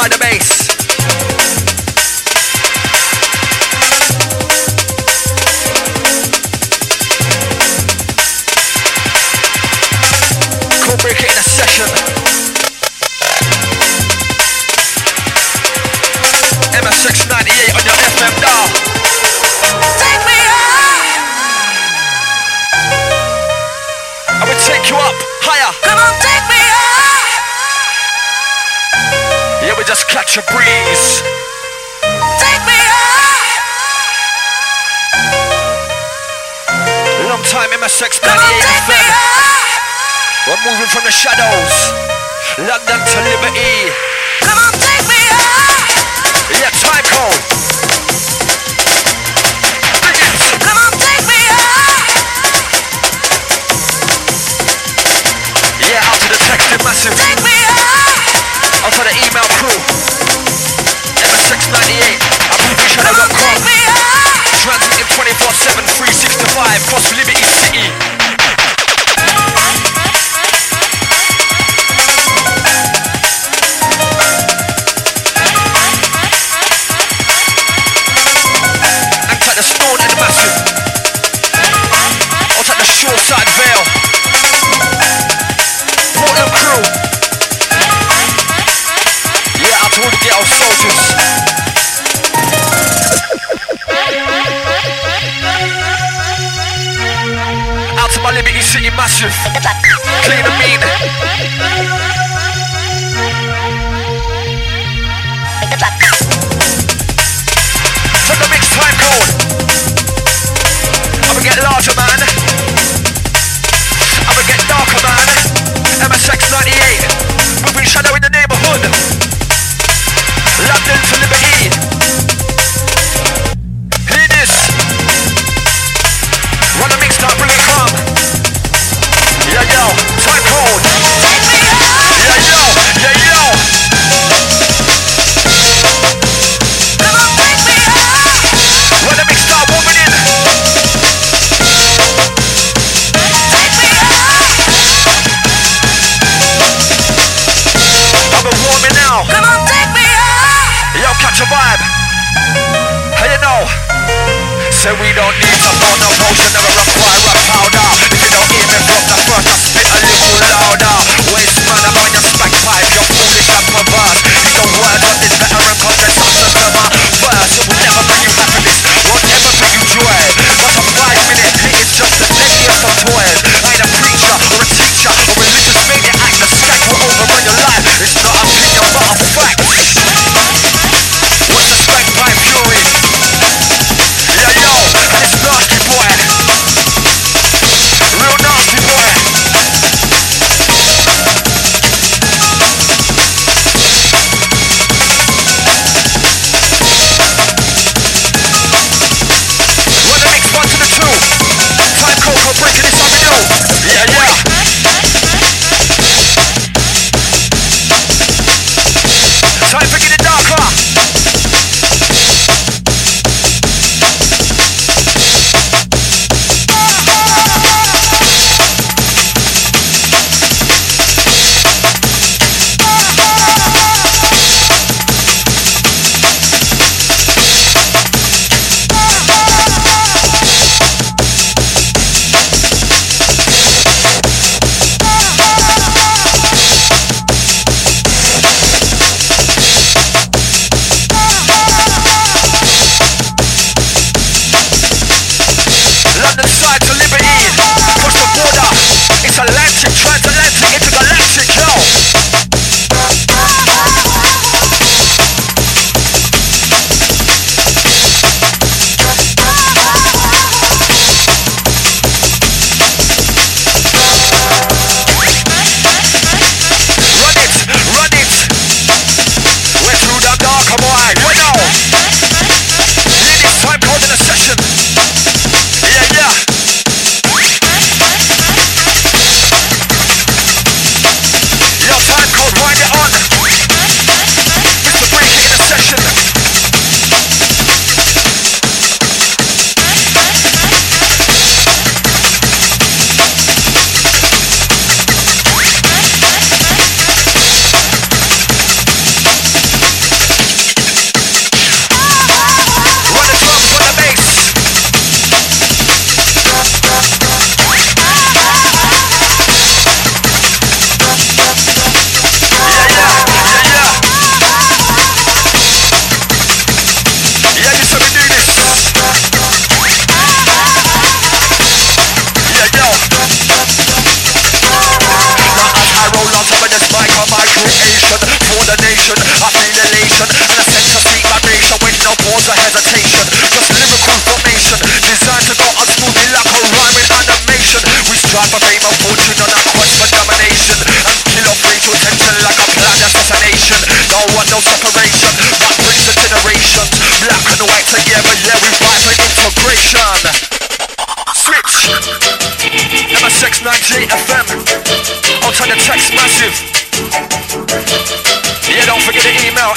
supply the bass.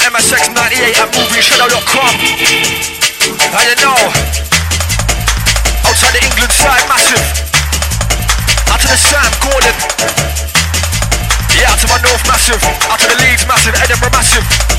MSX98 at movieshadow.com. Now you know. Outside the England side, massive. Out to the Sam Gordon. Yeah, out to my North, massive. Out to the Leeds, massive. Edinburgh, massive.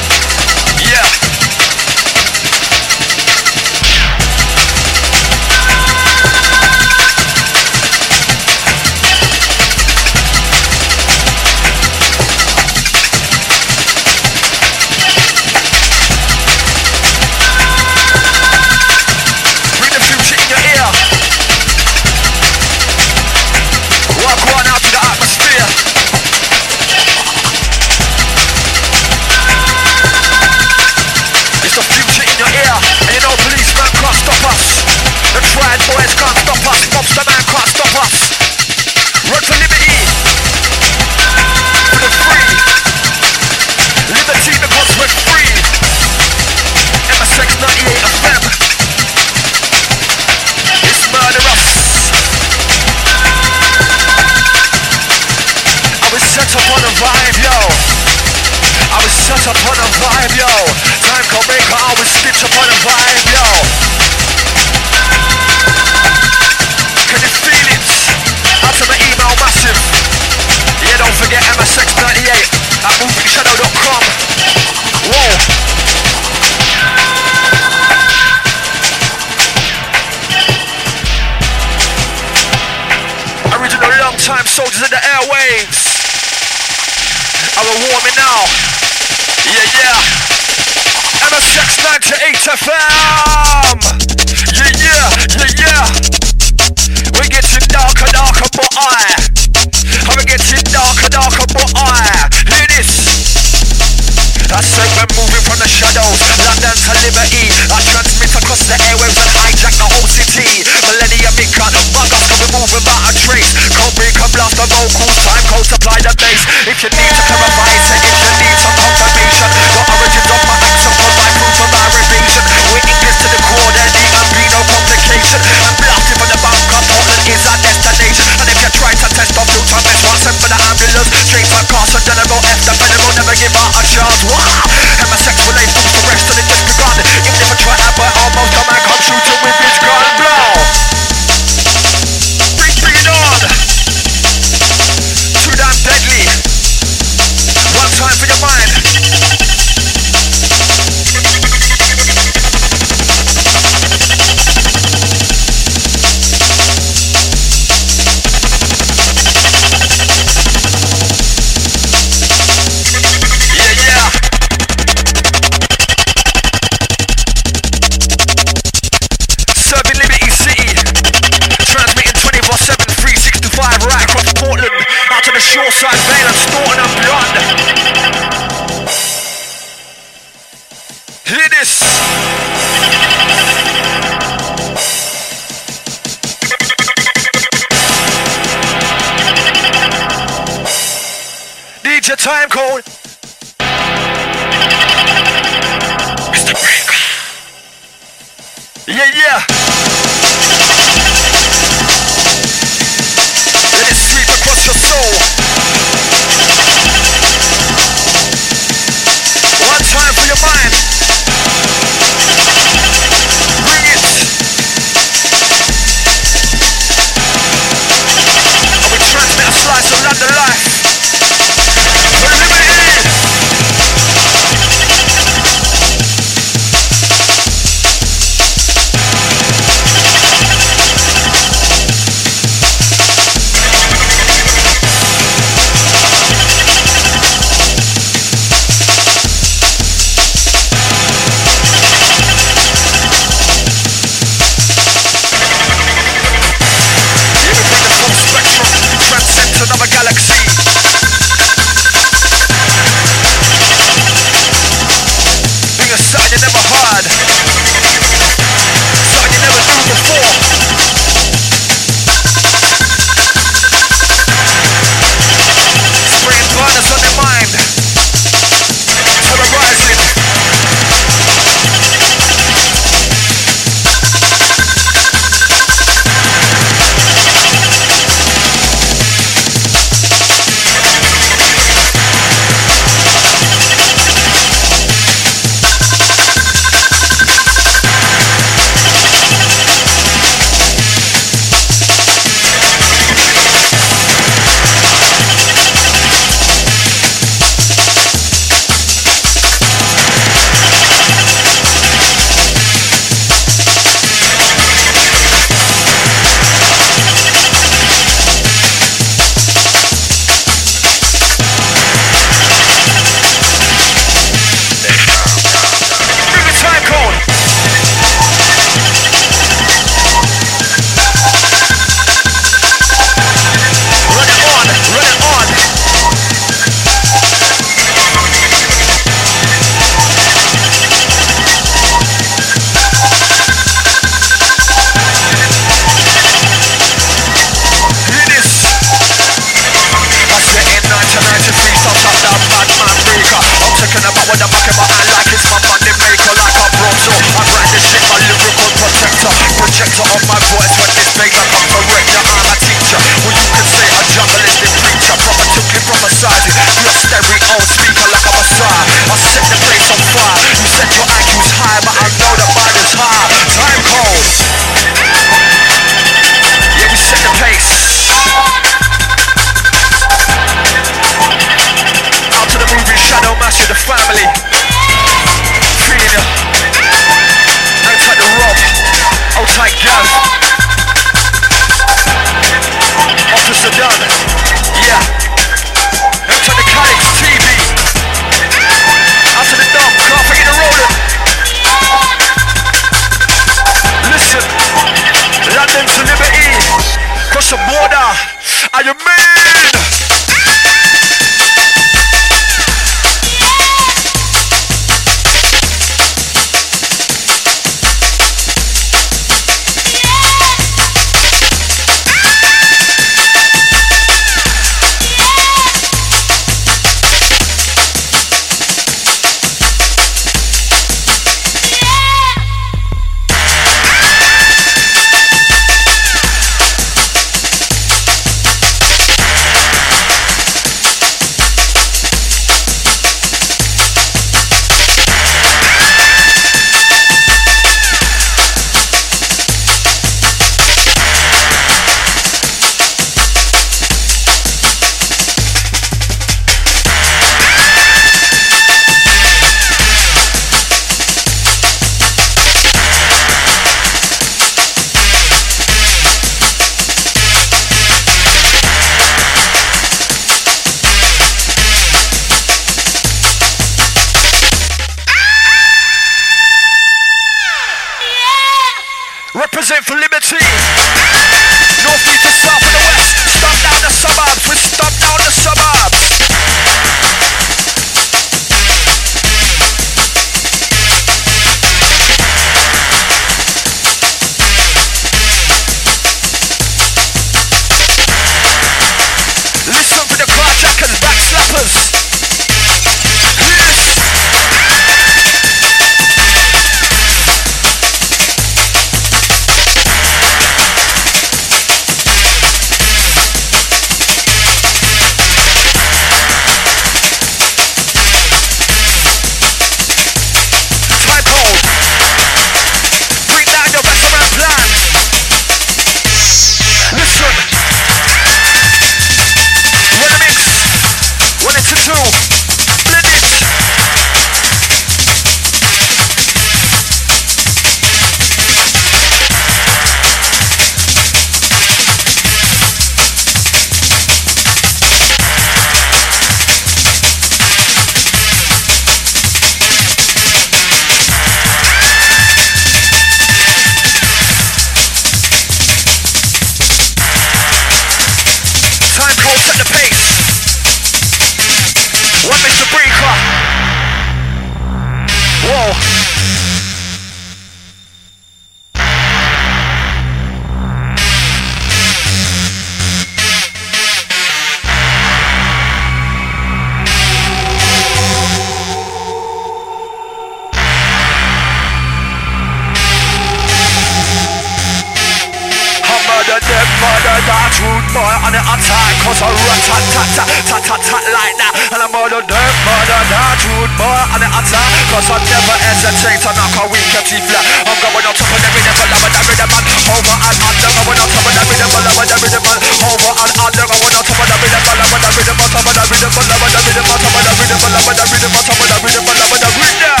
That rude boy on the attack Cause I rat tat tat tat tat tat tat like that And I murder them, murder that rude boy on the attack Cause I never hesitate to knock a weak empty flat I'm going on top of the rhythm, but I'm the rhythm man Over and under, going on top of the rhythm, but I'm the rhythm man Over and under, going on top of the rhythm, I'm the rhythm, on top of the rhythm, I'm the rhythm, on top of the rhythm, I'm the rhythm, on top of the rhythm, I'm the rhythm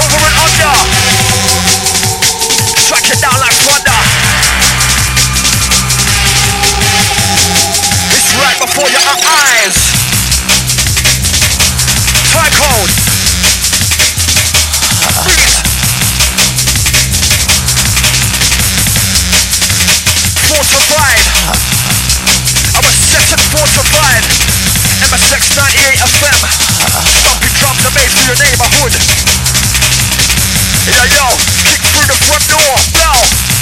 Over and under Track it down like thunder. Right before your eyes. Time code. To five. I'm a to five. MSX 98 FM. Stomping drums and bass for your neighborhood. Yo, yo, kick through the front door, now.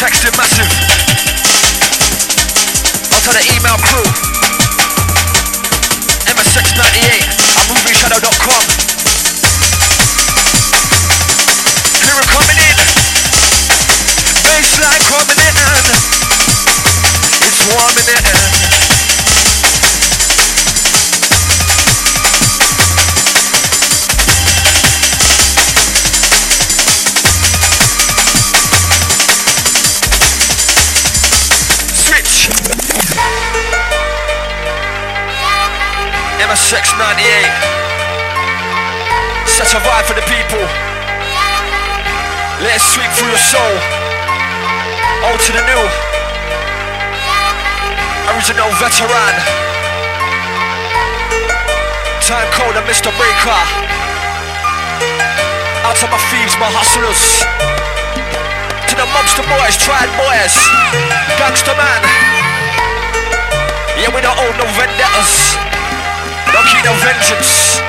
The texting massive. Out to the email crew. MS698 at movingshadow.com. Here we're coming in. Baseline coming in. It's warming in. 98. Such a vibe for the people. Let it sweep through your soul. Old to the new. Original veteran. Time code and Mr. Breaker. Out to my thieves, my hustlers. To the mobster boys, triad boys. Gangster man. Yeah, we don't owe no vendettas. Don't keep no vengeance.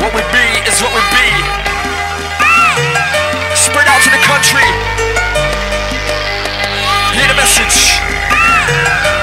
What we be is what we be. Spread out to the country. Hear the message.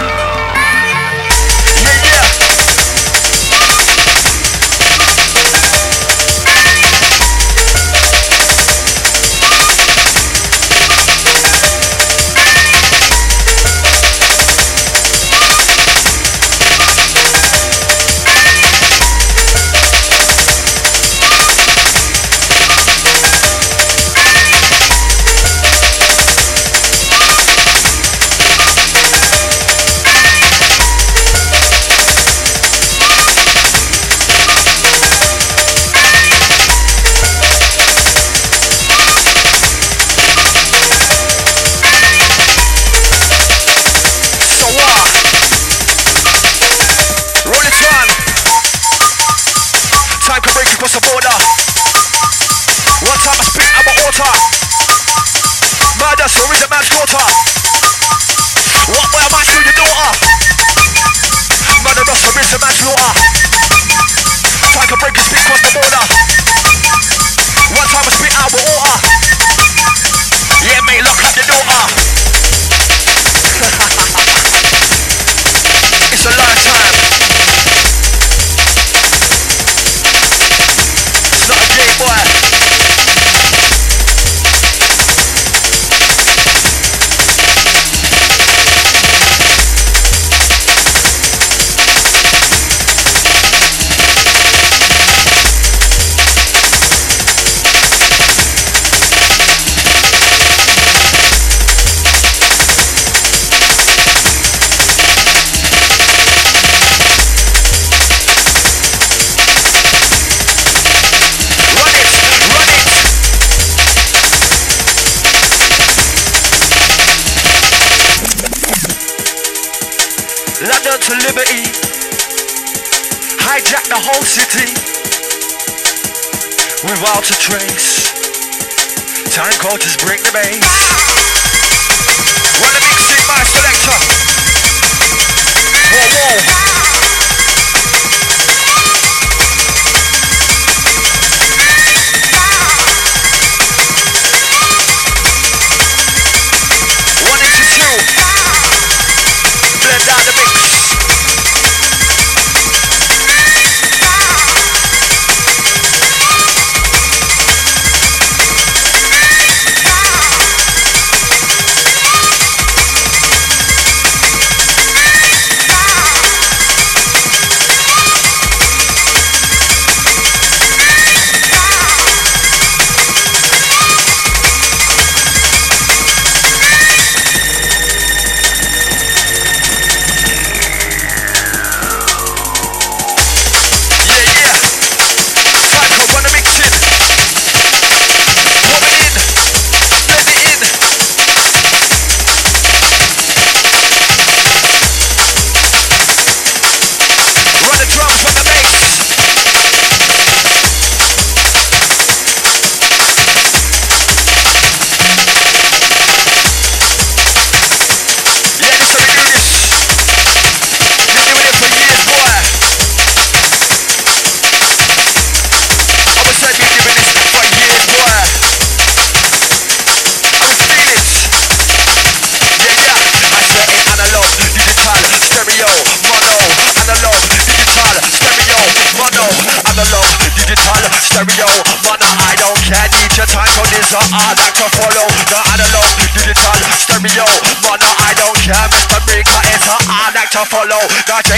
Act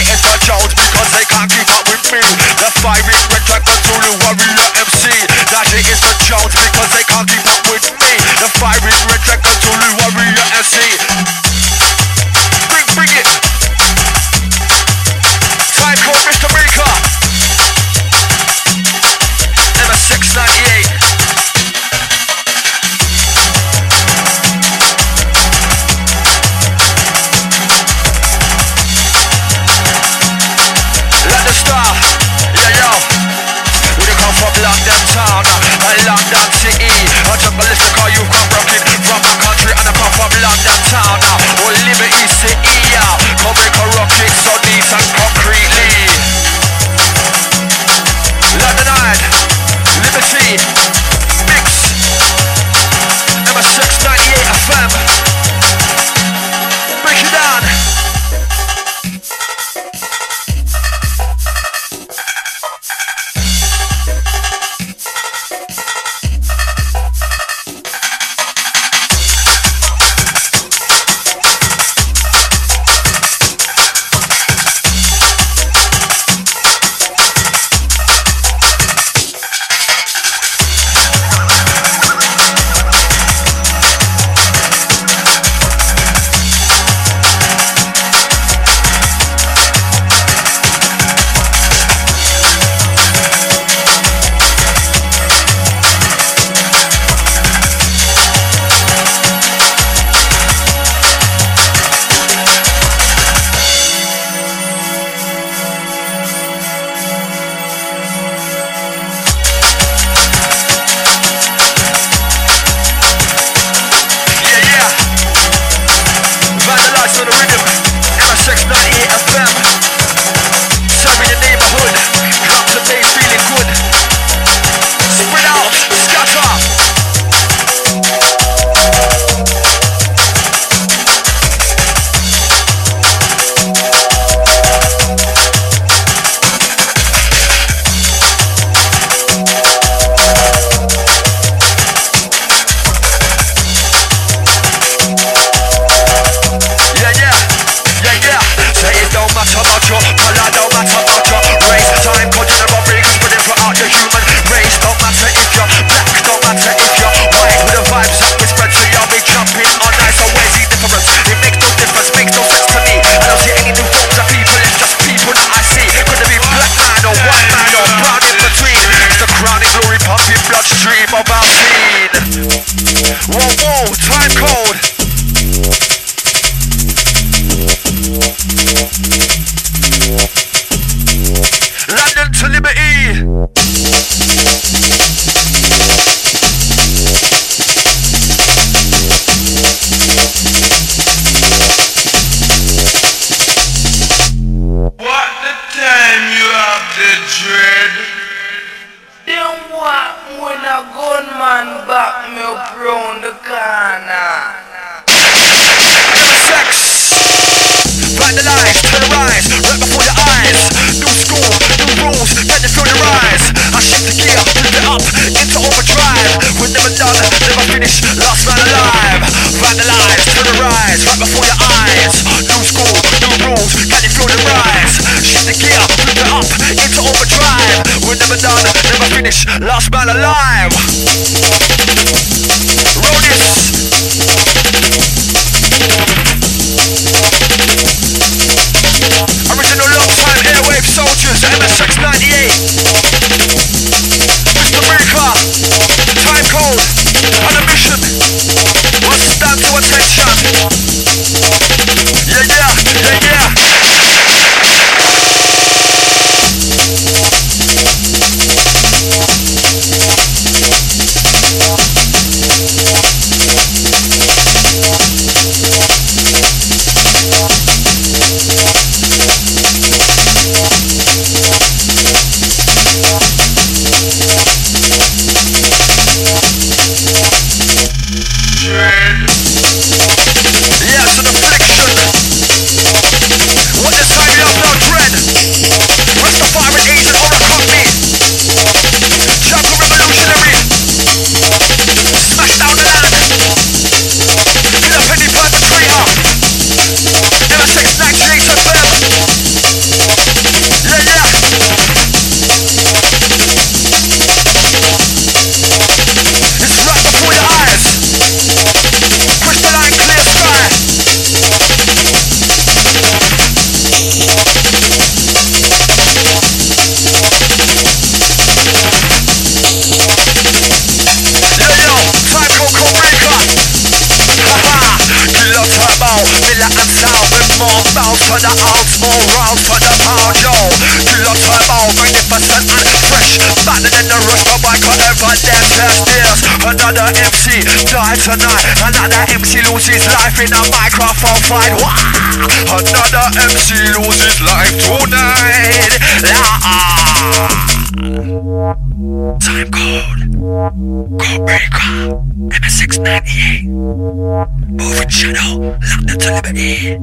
to eat. tonight Another MC loses life in a microphone fight. Wah! Another MC loses life tonight. La Time code. Code breaker. MS698 Moving shadow Locked into liberty.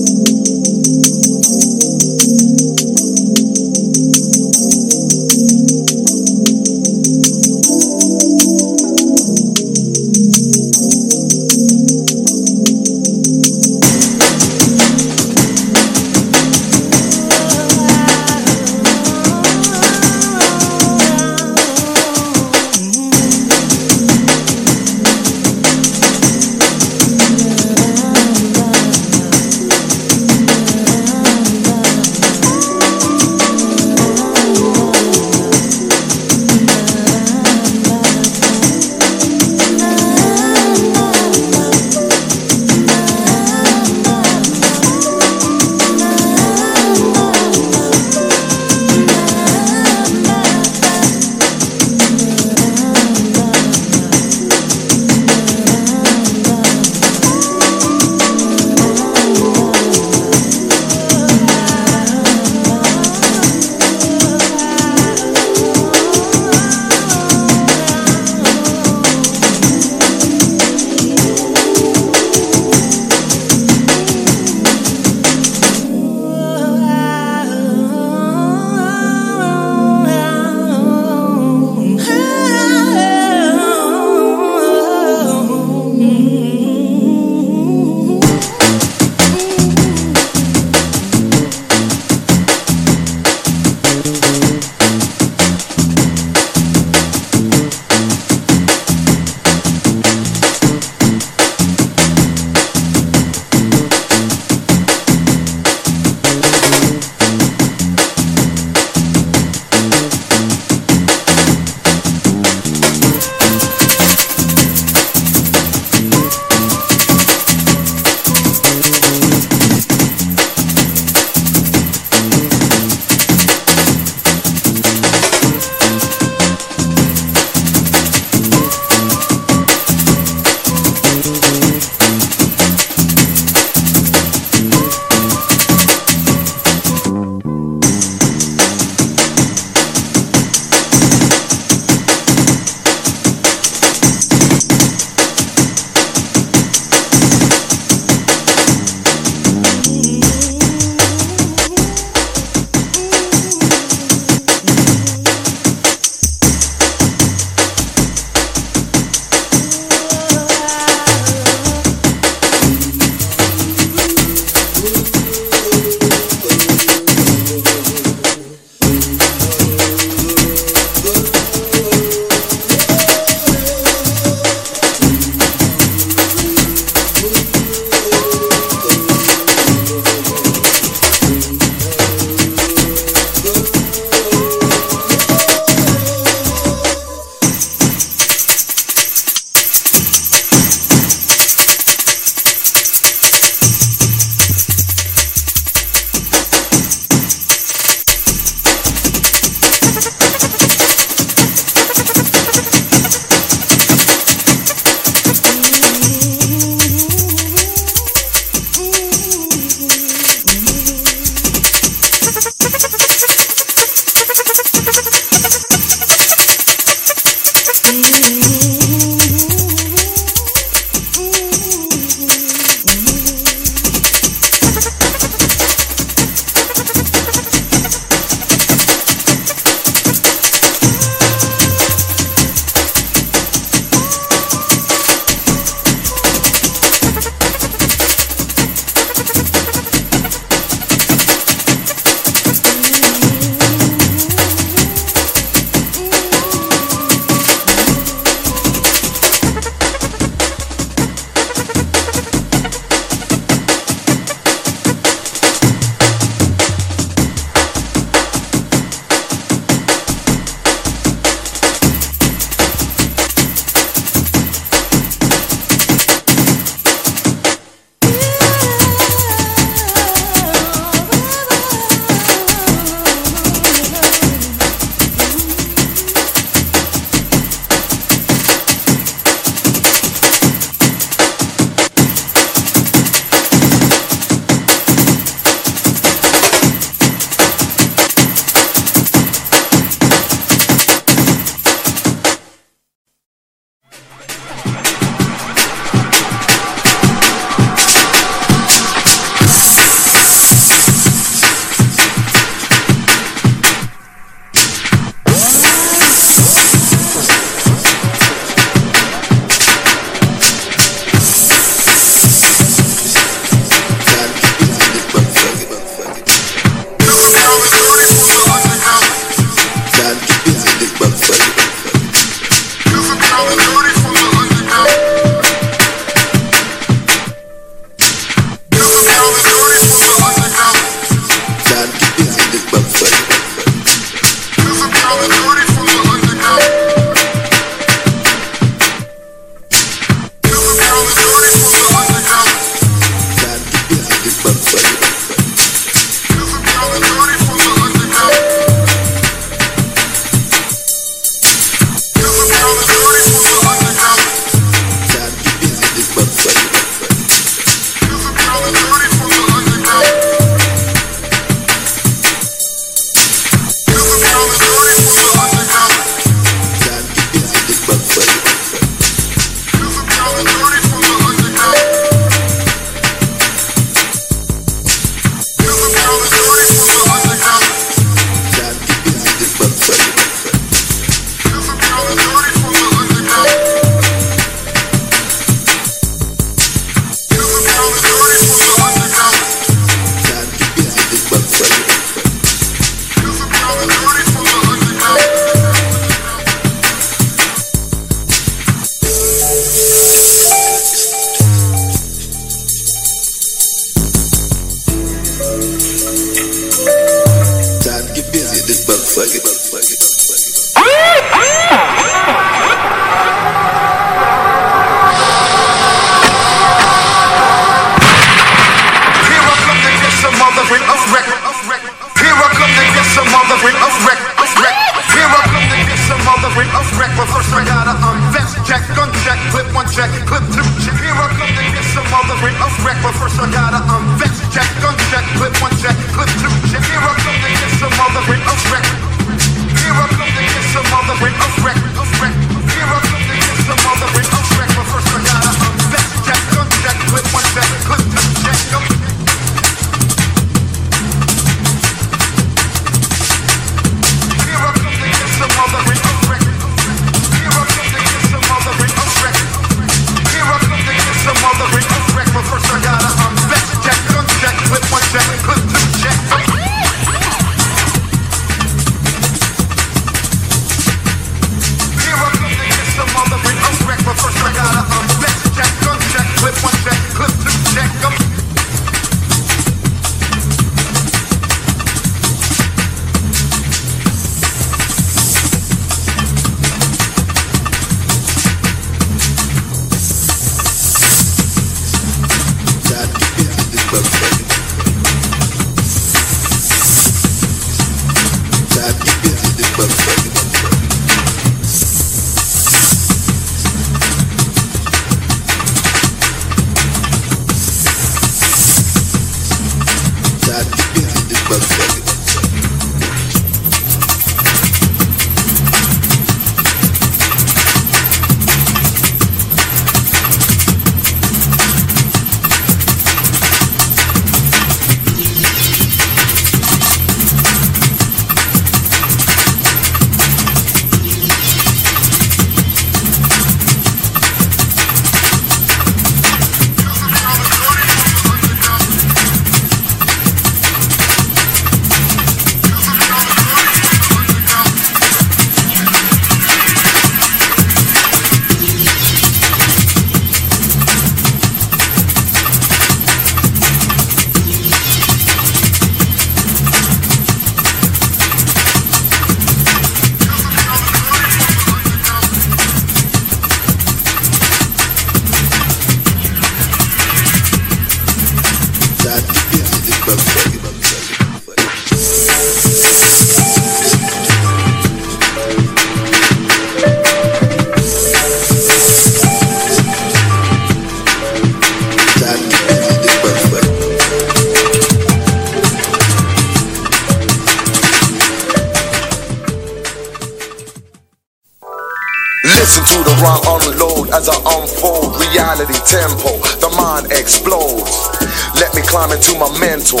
Rhyme unload as I unfold reality tempo. The mind explodes. Let me climb into my mental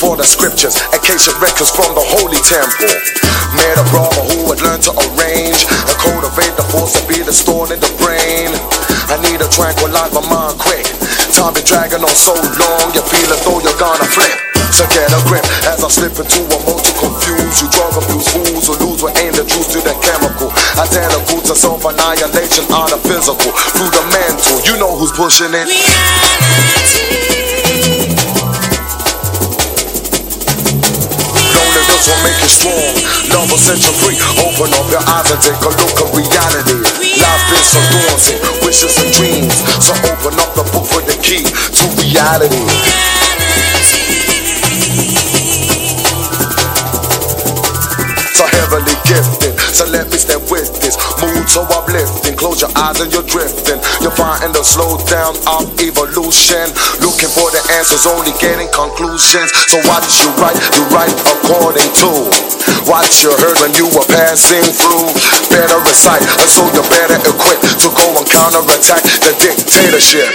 for the scriptures, ancient records from the holy temple. Met a brother who had learned to arrange and cultivate the force that be the stored in the brain. I need to tranquilize my mind quick. Time been dragging on so long, you feel as though you're gonna flip. So get a grip as I slip into a mode to confuse you. Drug abuse fools who lose what aim the truth to the chemical. Identical to self annihilation on the physical. Through the mental, you know who's pushing it. Only this will make you strong. Love will set you free. Open up your eyes and take a look at reality. Life is so daunting, wishes and dreams. So open up the book for the key to reality. So let me step with this mood so uplifting. Close your eyes and you're drifting. You're finding the slow down of evolution. Looking for the answers, only getting conclusions. So what you write, you write according to what you heard when you were passing through. Better recite, and so you're better equipped to go and counterattack the dictatorship.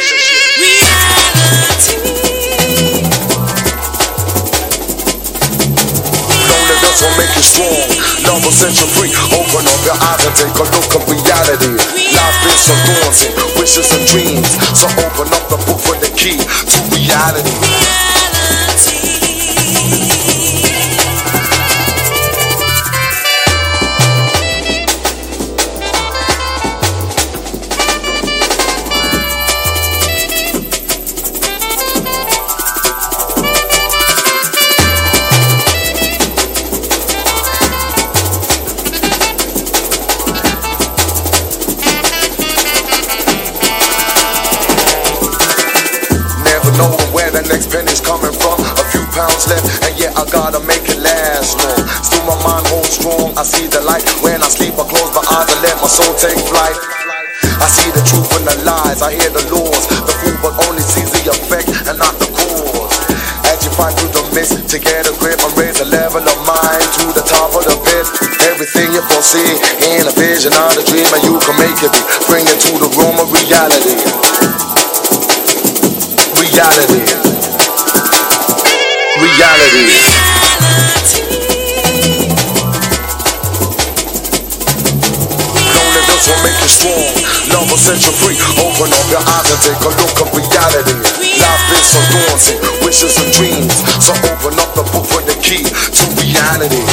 Only this will make you strong. Love will set you free. Open up your eyes and take a look at reality. Life is so daunting, wishes and dreams. So open up the book for the key to reality. I see the light when I sleep. I close my eyes and let my soul take flight. I see the truth and the lies. I hear the laws. The fool but only sees the effect and not the cause. As you fight through the mist to get a grip and raise the level of mind to the top of the pit. Everything you foresee in a vision or a dream, and you can make it be. Bring it to the room of. Reality. Reality. Will set you free. Open up your eyes and take a look at reality. Life is so daunting, wishes and dreams. So open up the book for the key to reality.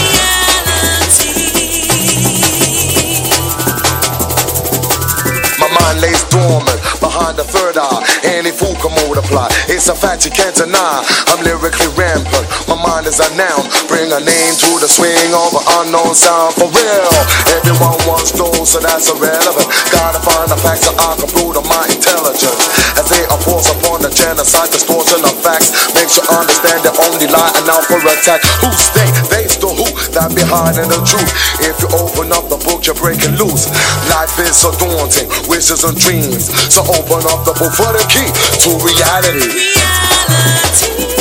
My mind lays dormant behind the third eye. Any fool can multiply. It's a fact you can't deny. I'm lyrically rampant. My mind is a noun. Bring a name to the swing of an unknown sound for real. Everyone wants those, so that's irrelevant. Gotta find the facts so I can prove to my intelligence. As they are forced upon the genocide, distortion of facts makes you understand the only lie and now for attack. Who's they? They's the who that behind in the truth. If you open up the book, you're breaking loose. Life is so daunting, wishes and dreams. So open up the book for the key to reality. Reality.